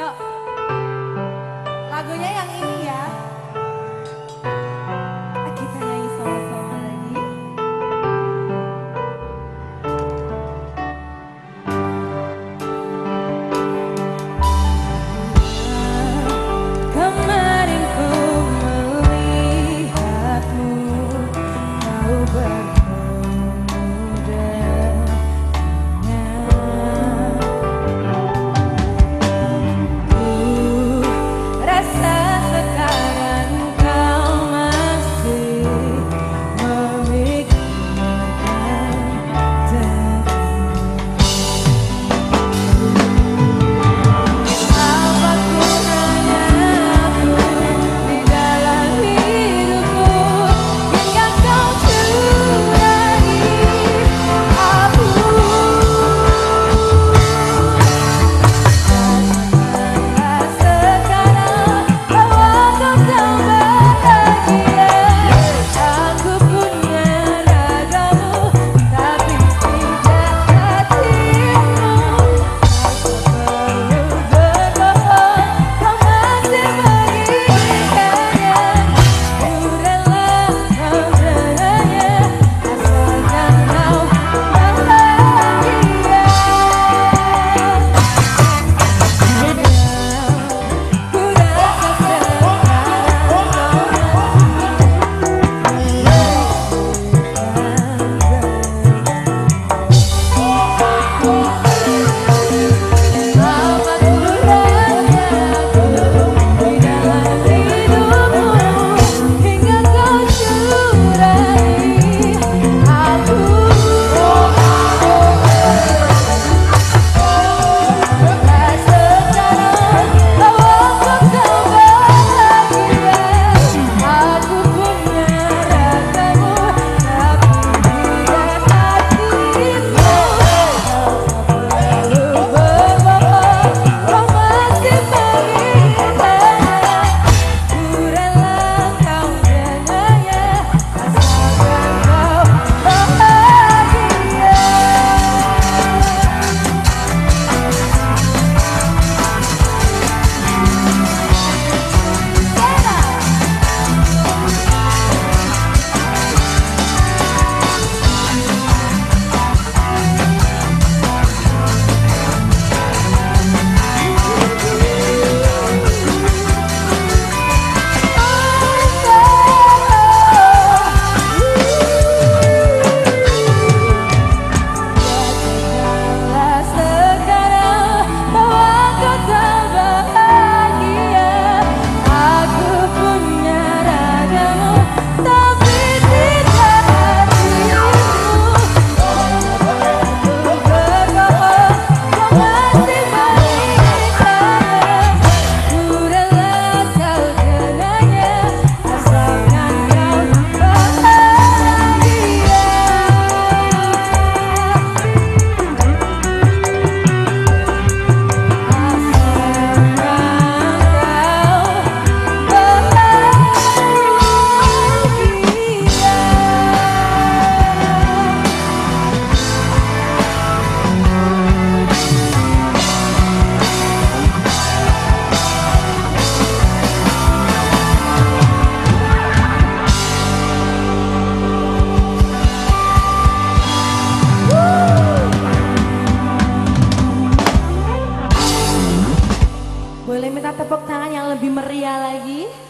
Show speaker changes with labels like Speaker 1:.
Speaker 1: Yuk. Lagunya yang ini meriah lagi?